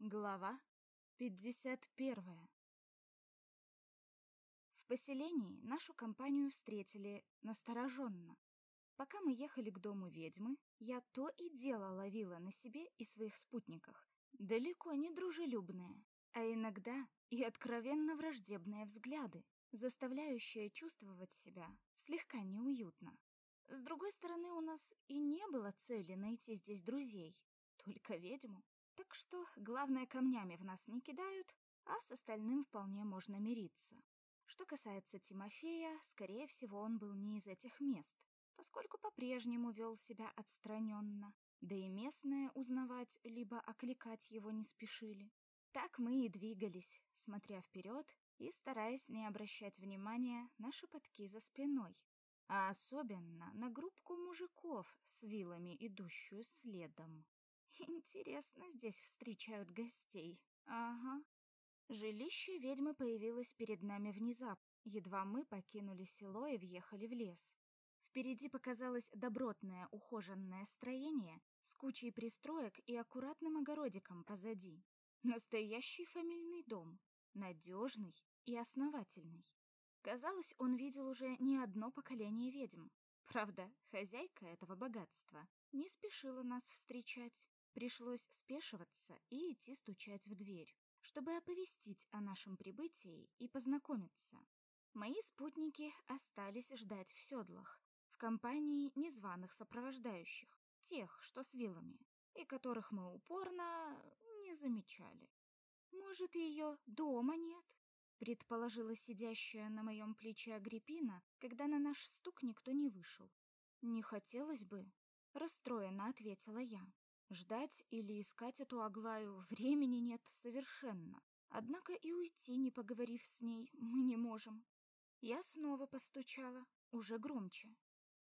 Глава 51 В поселении нашу компанию встретили настороженно. Пока мы ехали к дому ведьмы, я то и дело ловила на себе и своих спутниках далеко не дружелюбные, а иногда и откровенно враждебные взгляды, заставляющие чувствовать себя слегка неуютно. С другой стороны, у нас и не было цели найти здесь друзей, только ведьму. Так что главное камнями в нас не кидают, а с остальным вполне можно мириться. Что касается Тимофея, скорее всего, он был не из этих мест, поскольку по-прежнему вел себя отстраненно, да и местные узнавать либо окликать его не спешили. Так мы и двигались, смотря вперед и стараясь не обращать внимания на шепотки за спиной, а особенно на группку мужиков с вилами, идущую следом. Интересно здесь встречают гостей. Ага. Жилище ведьмы появилось перед нами внезапно, едва мы покинули село и въехали в лес. Впереди показалось добротное ухоженное строение с кучей пристроек и аккуратным огородиком позади. Настоящий фамильный дом, надежный и основательный. Казалось, он видел уже не одно поколение ведьм. Правда, хозяйка этого богатства не спешила нас встречать. Пришлось спешиваться и идти стучать в дверь, чтобы оповестить о нашем прибытии и познакомиться. Мои спутники остались ждать в седлах, в компании незваных сопровождающих, тех, что с вилами, и которых мы упорно не замечали. Может, ее дома нет? предположила сидящая на моем плече Агриппина, когда на наш стук никто не вышел. Не хотелось бы, расстроенно ответила я. Ждать или искать эту Аглаю времени нет совершенно. Однако и уйти, не поговорив с ней, мы не можем. Я снова постучала, уже громче.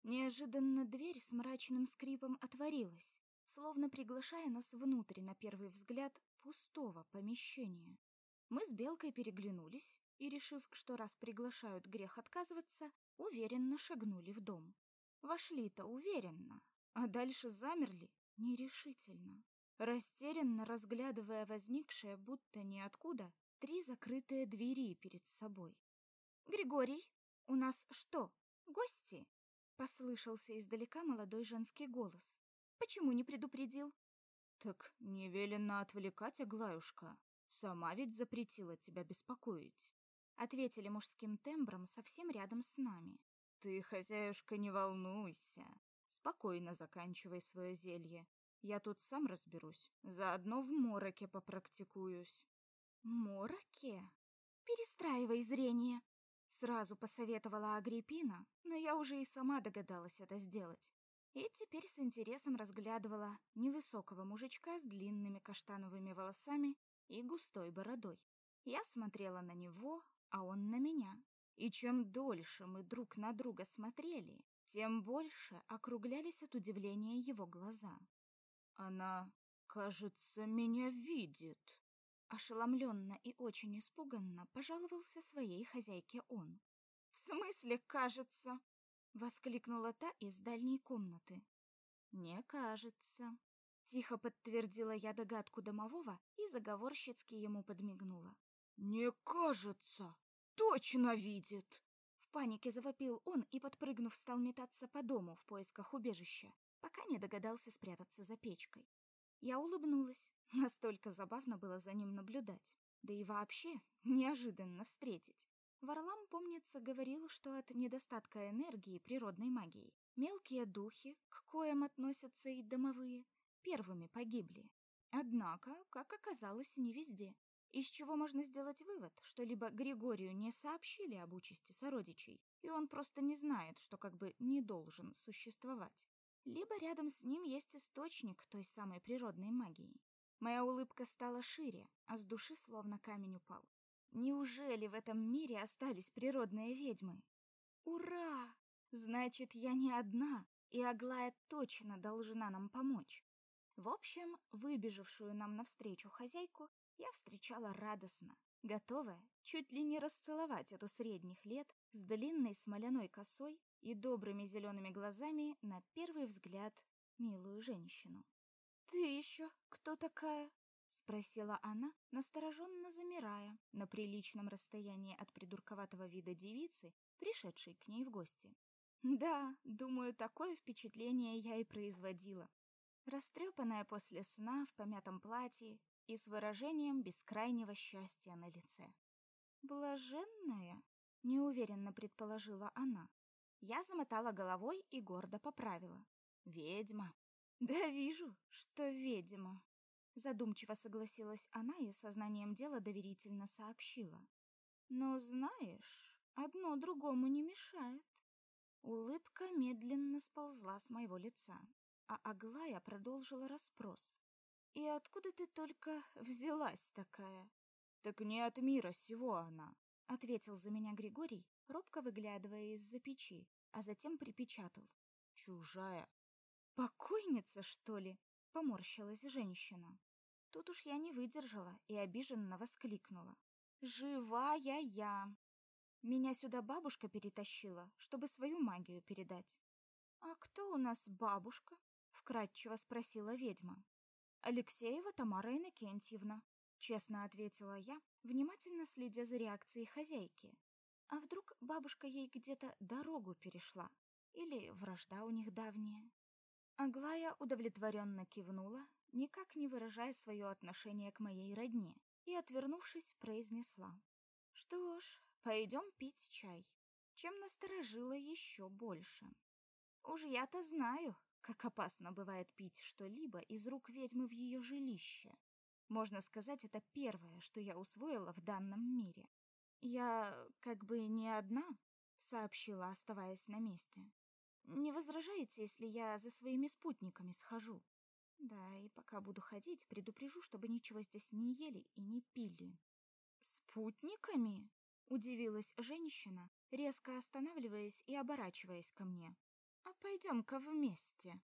Неожиданно дверь с мрачным скрипом отворилась, словно приглашая нас внутрь на первый взгляд пустого помещения. Мы с Белкой переглянулись и, решив, что раз приглашают грех отказываться, уверенно шагнули в дом. Вошли-то уверенно, а дальше замерли нерешительно, растерянно разглядывая возникшее будто ниоткуда три закрытые двери перед собой. «Григорий, у нас что, гости?» — послышался издалека молодой женский голос. «Почему не предупредил?» «Так не велено отвлекать, Аглаюшка. Сама ведь запретила тебя беспокоить», — ответили мужским тембром совсем рядом с нами. «Ты, хозяюшка, не волнуйся. Спокойно заканчивай свое зелье. Я тут сам разберусь. Заодно в мороке попрактикуюсь». «Мороке? Перестраивай зрение!» Сразу посоветовала Агриппина, но я уже и сама догадалась это сделать. И теперь с интересом разглядывала невысокого мужичка с длинными каштановыми волосами и густой бородой. Я смотрела на него, а он на меня. И чем дольше мы друг на друга смотрели, тем больше округлялись от удивления его глаза. Она, кажется, меня видит. Ошеломленно и очень испуганно пожаловался своей хозяйке он. В смысле, кажется? воскликнула та из дальней комнаты. Не кажется, Тихо подтвердила я догадку домового и заговорщицки ему подмигнула. «Не кажется! Точно видит!» Панике завопил он и, подпрыгнув, стал метаться по дому в поисках убежища, пока не догадался спрятаться за печкой. Я улыбнулась. Настолько забавно было за ним наблюдать. Да и вообще, неожиданно встретить. Варлам, помнится, говорил, что от недостатка энергии природной магии мелкие духи, к коим относятся и домовые, первыми погибли. Однако, как оказалось, не везде. Из чего можно сделать вывод, что либо Григорию не сообщили об участи сородичей, и он просто не знает, что как бы не должен существовать, либо рядом с ним есть источник той самой природной магии. Моя улыбка стала шире, а с души словно камень упал. Неужели в этом мире остались природные ведьмы? Ура! Значит, я не одна, и Аглая точно должна нам помочь. В общем, выбежавшую нам навстречу хозяйку я встречала радостно, готовая чуть ли не расцеловать эту средних лет с длинной смоляной косой и добрыми зелеными глазами на первый взгляд милую женщину. «Ты еще кто такая?» — спросила она, настороженно замирая на приличном расстоянии от придурковатого вида девицы, пришедшей к ней в гости. Да, думаю, такое впечатление я и производила. Растрепанная после сна в помятом платье и с выражением бескрайнего счастья на лице. Блаженная, неуверенно предположила она. Я замотала головой и гордо поправила. Ведьма. Да вижу, что ведьма. Задумчиво согласилась она и сознанием дела доверительно сообщила. Но знаешь, одно другому не мешает. Улыбка медленно сползла с моего лица, а Аглая продолжила расспрос. «И откуда ты только взялась такая?» «Так не от мира сего она», — ответил за меня Григорий, робко выглядывая из-за печи, а затем припечатал. «Чужая». «Покойница, что ли?» — поморщилась женщина. Тут уж я не выдержала и обиженно воскликнула. «Живая я!» Меня сюда бабушка перетащила, чтобы свою магию передать. «А кто у нас бабушка?» — вкратчиво спросила ведьма. «Алексеева Тамара Иннокентьевна», — честно ответила я, внимательно следя за реакцией хозяйки. А вдруг бабушка ей где-то дорогу перешла? Или вражда у них давняя? Аглая удовлетворенно кивнула, никак не выражая свое отношение к моей родне, и, отвернувшись, произнесла. «Что ж, пойдем пить чай», чем насторожила еще больше. Уж я-то знаю, как опасно бывает пить что-либо из рук ведьмы в ее жилище. Можно сказать, это первое, что я усвоила в данном мире. «Я как бы не одна», — сообщила, оставаясь на месте. «Не возражаете, если я за своими спутниками схожу?» «Да, и пока буду ходить, предупрежу, чтобы ничего здесь не ели и не пили». «Спутниками?» — удивилась женщина, резко останавливаясь и оборачиваясь ко мне. «А пойдем-ка вместе».